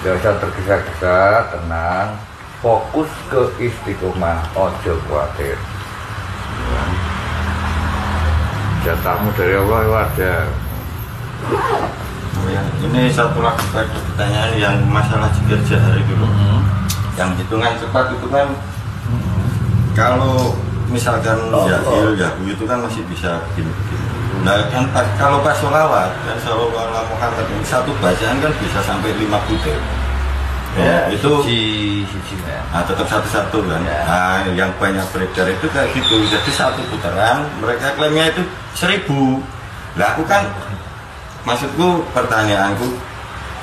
Gak usah tergesa-gesa, tenang. Fokus ke istiqomah, ojo khawatir. Jatahmu dari Allah wajar. Ya, ini satu lagi pertanyaan yang masalah jikir jahari dulu. Yang hitungan cepat itu kan kalau misalkan jahil jahu itu kan masih bisa begini-begini. Nah kan pas- kalau pas sholawat kan ala Muhammad ini satu bacaan kan bisa sampai lima butir. Ya, itu siji, siji ya. Nah, tetap satu-satu kan. Ya. Nah, yang banyak beredar itu kayak gitu. Jadi satu putaran, mereka klaimnya itu seribu. Lah aku kan, maksudku pertanyaanku,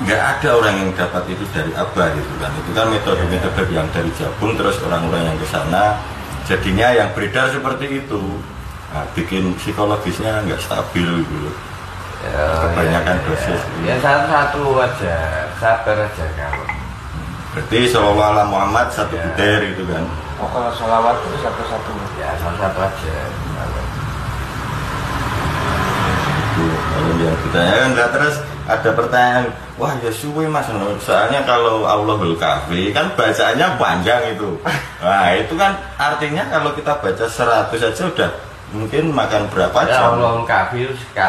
nggak ada orang yang dapat itu dari Abah gitu kan. Itu kan metode-metode yang dari Jabung, terus orang-orang yang ke sana, jadinya yang beredar seperti itu. Nah, bikin psikologisnya nggak stabil gitu. Ya, Kebanyakan ya, dosis. Ya, ya satu-satu aja, sabar aja kawan. Berarti Sallallahu Alaihi Muhammad satu Ya. butir gitu kan. Oh, kalau sholawat itu satu-satu. Ya satu-satu aja. Itu, kalau yang ditanyakan lah terus ada pertanyaan wah ya suwe mas soalnya kalau Allahul Kafi kan bacaannya panjang itu nah itu kan artinya kalau kita baca 100 aja udah mungkin makan berapa Ya jam kafir sekali.